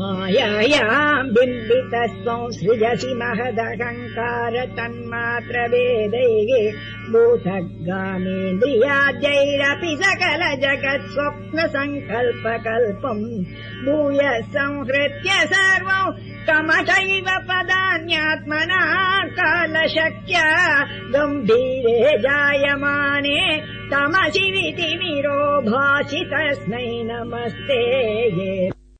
मायायाम् बिम्बितस्त्वम् सृजसि महदहङ्कार तन्मात्र वेदैः मूथ सकल जगत् स्वप्न सङ्कल्पकल्पम् भूय संहृत्य सर्वम् तमसैव पदान्यात्मना कालशक्या गम्भीरे जायमाने तमसि विधिमिरो भासि भाषितस्मै नमस्ते